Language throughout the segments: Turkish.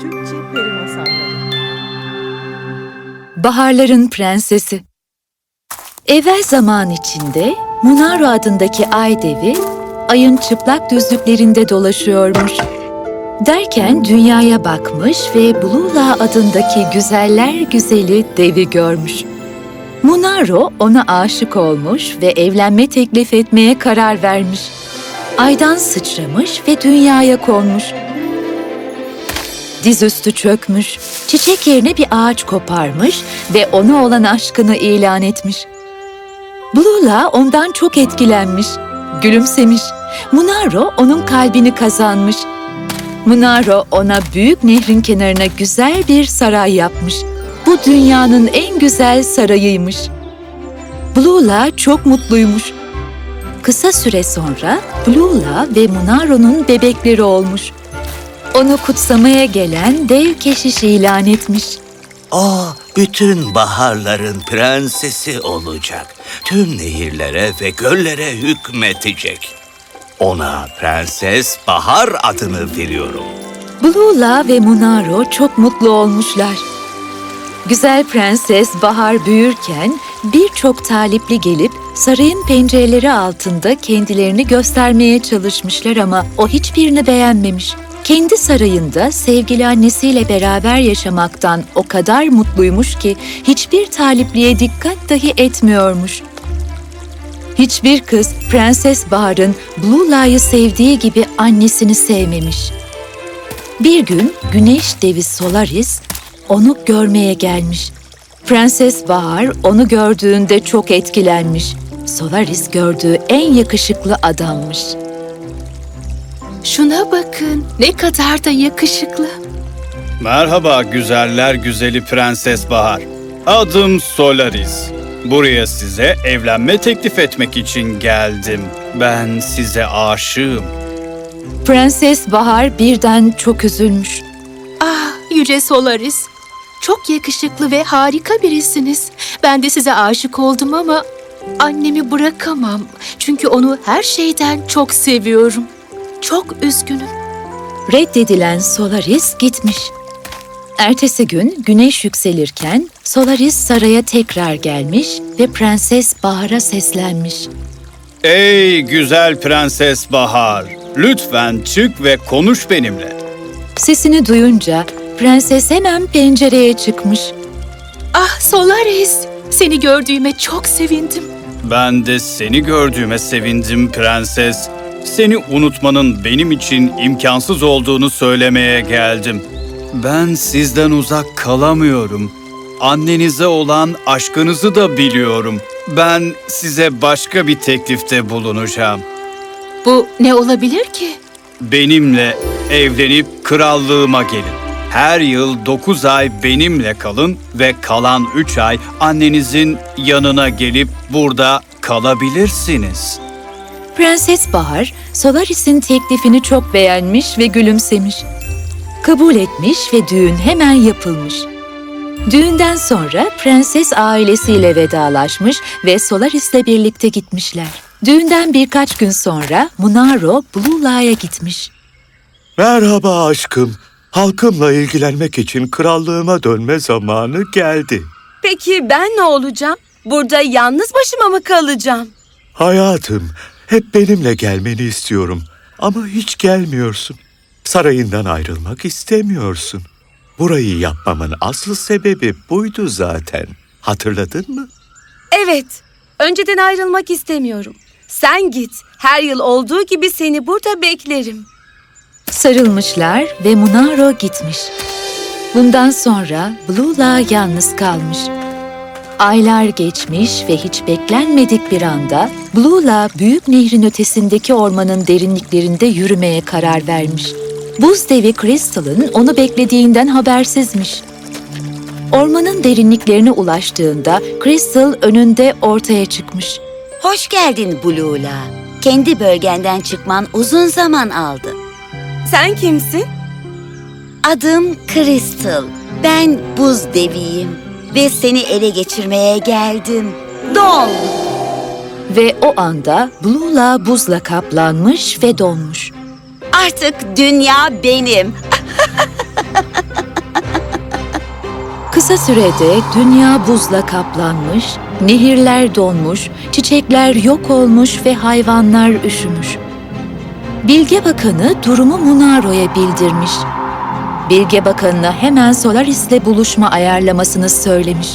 Türkçe Peri Masalları Baharların Prensesi Evvel zaman içinde Munaro adındaki ay devi ayın çıplak düzlüklerinde dolaşıyormuş. Derken dünyaya bakmış ve Bulula adındaki güzeller güzeli devi görmüş. Munaro ona aşık olmuş ve evlenme teklif etmeye karar vermiş. Aydan sıçramış ve dünyaya konmuş. Dizüstü çökmüş, çiçek yerine bir ağaç koparmış ve ona olan aşkını ilan etmiş. Blula ondan çok etkilenmiş, gülümsemiş. Munaro onun kalbini kazanmış. Munaro ona büyük nehrin kenarına güzel bir saray yapmış. Bu dünyanın en güzel sarayıymış. Blula çok mutluymuş. Kısa süre sonra Blula ve Munaro'nun bebekleri olmuş. Onu kutsamaya gelen dev keşiş ilan etmiş. O bütün baharların prensesi olacak. Tüm nehirlere ve göllere hükmetecek. Ona Prenses Bahar adını veriyorum. Blula ve Munaro çok mutlu olmuşlar. Güzel prenses Bahar büyürken birçok talipli gelip sarayın pencereleri altında kendilerini göstermeye çalışmışlar ama o hiçbirini beğenmemiş. Kendi sarayında sevgili annesiyle beraber yaşamaktan o kadar mutluymuş ki hiçbir talipliye dikkat dahi etmiyormuş. Hiçbir kız Prenses Bahar'ın Blula'yı sevdiği gibi annesini sevmemiş. Bir gün güneş devi Solaris onu görmeye gelmiş. Prenses Bahar onu gördüğünde çok etkilenmiş. Solaris gördüğü en yakışıklı adammış. Şuna bakın, ne kadar da yakışıklı. Merhaba güzeller güzeli Prenses Bahar. Adım Solaris. Buraya size evlenme teklif etmek için geldim. Ben size aşığım. Prenses Bahar birden çok üzülmüş. Ah, Yüce Solaris. Çok yakışıklı ve harika birisiniz. Ben de size aşık oldum ama annemi bırakamam. Çünkü onu her şeyden çok seviyorum. Çok üzgünüm. Reddedilen Solaris gitmiş. Ertesi gün güneş yükselirken Solaris saraya tekrar gelmiş ve Prenses Bahar'a seslenmiş. Ey güzel Prenses Bahar, lütfen çık ve konuş benimle. Sesini duyunca prenses hemen pencereye çıkmış. Ah Solaris, seni gördüğüme çok sevindim. Ben de seni gördüğüme sevindim prenses. Seni unutmanın benim için imkansız olduğunu söylemeye geldim. Ben sizden uzak kalamıyorum. Annenize olan aşkınızı da biliyorum. Ben size başka bir teklifte bulunacağım. Bu ne olabilir ki? Benimle evlenip krallığıma gelin. Her yıl 9 ay benimle kalın ve kalan 3 ay annenizin yanına gelip burada kalabilirsiniz. Prenses Bahar, Solaris'in teklifini çok beğenmiş ve gülümsemiş. Kabul etmiş ve düğün hemen yapılmış. Düğünden sonra prenses ailesiyle vedalaşmış ve Solaris'le birlikte gitmişler. Düğünden birkaç gün sonra Munaro Blula'ya gitmiş. Merhaba aşkım. Halkımla ilgilenmek için krallığıma dönme zamanı geldi. Peki ben ne olacağım? Burada yalnız başıma mı kalacağım? Hayatım, hep benimle gelmeni istiyorum ama hiç gelmiyorsun. Sarayından ayrılmak istemiyorsun. Burayı yapmamın asıl sebebi buydu zaten. Hatırladın mı? Evet, önceden ayrılmak istemiyorum. Sen git, her yıl olduğu gibi seni burada beklerim. Sarılmışlar ve Munaro gitmiş. Bundan sonra Blula yalnız kalmış. Aylar geçmiş ve hiç beklenmedik bir anda Blula büyük nehrin ötesindeki ormanın derinliklerinde yürümeye karar vermiş. Buz devi Crystal'ın onu beklediğinden habersizmiş. Ormanın derinliklerine ulaştığında Crystal önünde ortaya çıkmış. Hoş geldin Blue'la. Kendi bölgenden çıkman uzun zaman aldı. Sen kimsin? Adım Crystal. Ben buz deviyim ve seni ele geçirmeye geldim. Don! Ve o anda Blula buzla kaplanmış ve donmuş. Artık dünya benim. Kısa sürede dünya buzla kaplanmış, nehirler donmuş, çiçekler yok olmuş ve hayvanlar üşümüş. Bilge Bakanı durumu Munaro'ya bildirmiş. Bilge Bakanı'na hemen Solaris'le buluşma ayarlamasını söylemiş.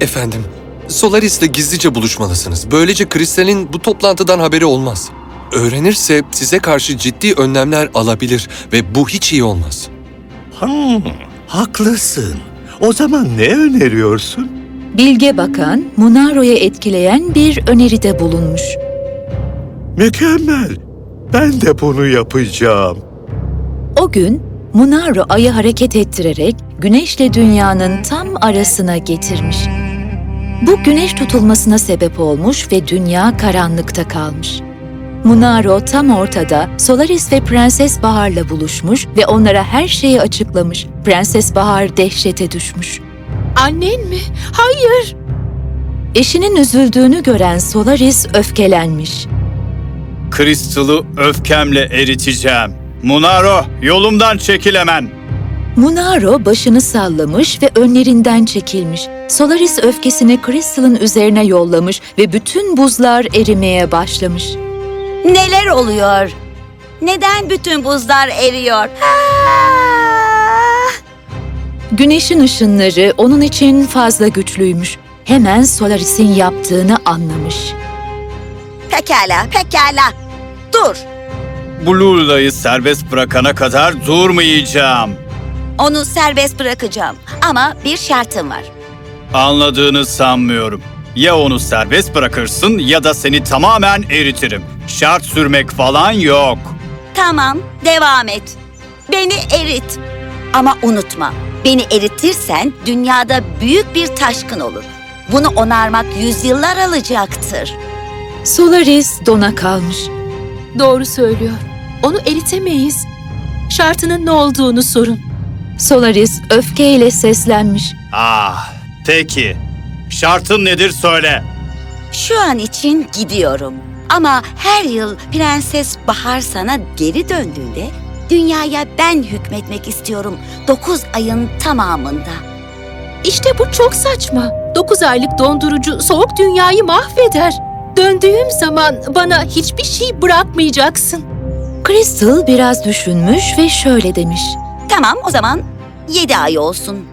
Efendim, Solaris'le gizlice buluşmalısınız. Böylece Kristal'in bu toplantıdan haberi olmaz. Öğrenirse size karşı ciddi önlemler alabilir ve bu hiç iyi olmaz. Hmm, haklısın. O zaman ne öneriyorsun? Bilge Bakan, Munaro'ya etkileyen bir öneride bulunmuş. Mükemmel. Ben de bunu yapacağım. O gün Munaro ayı hareket ettirerek güneşle dünyanın tam arasına getirmiş. Bu güneş tutulmasına sebep olmuş ve dünya karanlıkta kalmış. Munaro tam ortada Solaris ve Prenses Bahar'la buluşmuş ve onlara her şeyi açıklamış. Prenses Bahar dehşete düşmüş. Annen mi? Hayır. Eşinin üzüldüğünü gören Solaris öfkelenmiş. Kristal'ı öfkemle eriteceğim. Munaro, yolumdan çekil hemen. Munaro başını sallamış ve önlerinden çekilmiş. Solaris öfkesini Crystal'ın üzerine yollamış ve bütün buzlar erimeye başlamış. Neler oluyor? Neden bütün buzlar eriyor? Ah! Güneşin ışınları onun için fazla güçlüymüş. Hemen Solaris'in yaptığını anlamış. Pekala, pekala. Dur. Blue'layı serbest bırakana kadar durmayacağım. Onu serbest bırakacağım. Ama bir şartım var. Anladığını sanmıyorum. Ya onu serbest bırakırsın ya da seni tamamen eritirim. Şart sürmek falan yok. Tamam, devam et. Beni erit. Ama unutma, beni eritirsen dünyada büyük bir taşkın olur. Bunu onarmak yüzyıllar alacaktır. Solaris dona kalmış. Doğru söylüyor. Onu eritemeyiz. Şartının ne olduğunu sorun. Solaris öfkeyle seslenmiş. Ah, peki. Şartın nedir söyle. Şu an için gidiyorum. Ama her yıl Prenses Bahar sana geri döndüğünde dünyaya ben hükmetmek istiyorum. Dokuz ayın tamamında. İşte bu çok saçma. 9 aylık dondurucu soğuk dünyayı mahveder. Döndüğüm zaman bana hiçbir şey bırakmayacaksın. Crystal biraz düşünmüş ve şöyle demiş. Tamam o zaman yedi ay olsun.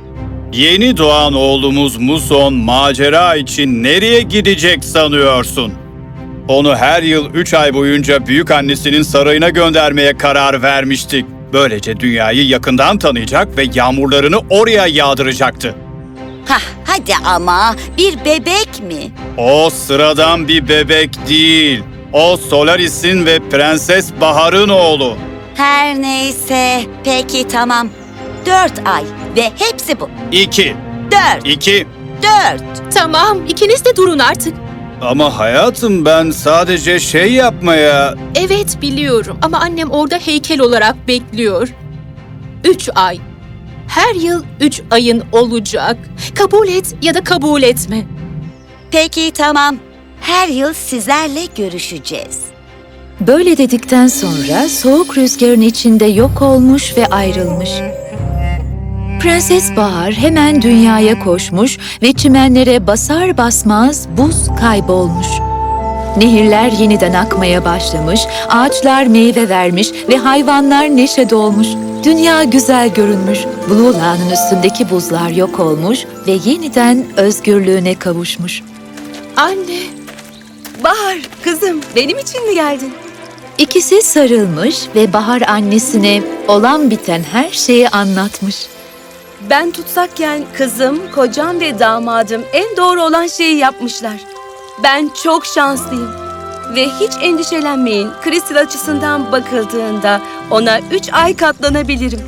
Yeni doğan oğlumuz Muson macera için nereye gidecek sanıyorsun? Onu her yıl 3 ay boyunca büyük annesinin sarayına göndermeye karar vermiştik. Böylece dünyayı yakından tanıyacak ve yağmurlarını oraya yağdıracaktı. Hah hadi ama bir bebek mi? O sıradan bir bebek değil. O Solaris'in ve Prenses Bahar'ın oğlu. Her neyse peki tamam. Dört ay ve hepsi bu. İki. Dört, İki. dört. Tamam, ikiniz de durun artık. Ama hayatım ben sadece şey yapmaya... Evet biliyorum ama annem orada heykel olarak bekliyor. Üç ay. Her yıl üç ayın olacak. Kabul et ya da kabul etme. Peki tamam. Her yıl sizlerle görüşeceğiz. Böyle dedikten sonra soğuk rüzgarın içinde yok olmuş ve ayrılmış. Prenses Bahar hemen dünyaya koşmuş ve çimenlere basar basmaz buz kaybolmuş. Nehirler yeniden akmaya başlamış, ağaçlar meyve vermiş ve hayvanlar neşe dolmuş. Dünya güzel görünmüş, Blue Lağ'ın üstündeki buzlar yok olmuş ve yeniden özgürlüğüne kavuşmuş. Anne, Bahar, kızım benim için mi geldin? İkisi sarılmış ve Bahar annesine olan biten her şeyi anlatmış. Ben tutsakken kızım, kocam ve damadım en doğru olan şeyi yapmışlar. Ben çok şanslıyım. Ve hiç endişelenmeyin. Kristal açısından bakıldığında ona üç ay katlanabilirim.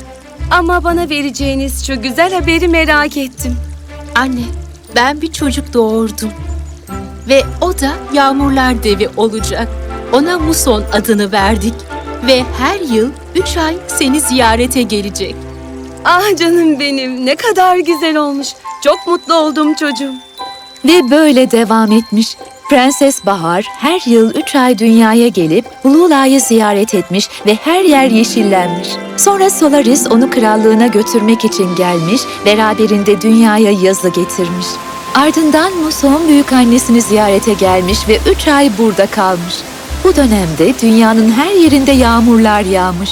Ama bana vereceğiniz şu güzel haberi merak ettim. anne ben bir çocuk doğurdum. Ve o da Yağmurlar Devi olacak. Ona Muson adını verdik. Ve her yıl üç ay seni ziyarete gelecek. Ah canım benim, ne kadar güzel olmuş. Çok mutlu oldum çocuğum. Ve böyle devam etmiş. Prenses Bahar her yıl üç ay dünyaya gelip Hulula'yı ziyaret etmiş ve her yer yeşillenmiş. Sonra Solaris onu krallığına götürmek için gelmiş, beraberinde dünyaya yazı getirmiş. Ardından Muson büyük annesini ziyarete gelmiş ve üç ay burada kalmış. Bu dönemde dünyanın her yerinde yağmurlar yağmış.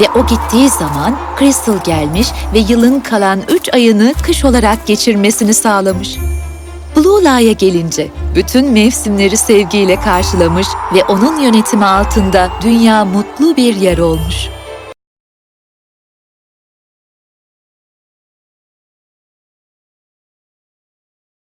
Ve o gittiği zaman Crystal gelmiş ve yılın kalan üç ayını kış olarak geçirmesini sağlamış. Bluela'ya gelince bütün mevsimleri sevgiyle karşılamış ve onun yönetimi altında dünya mutlu bir yer olmuş.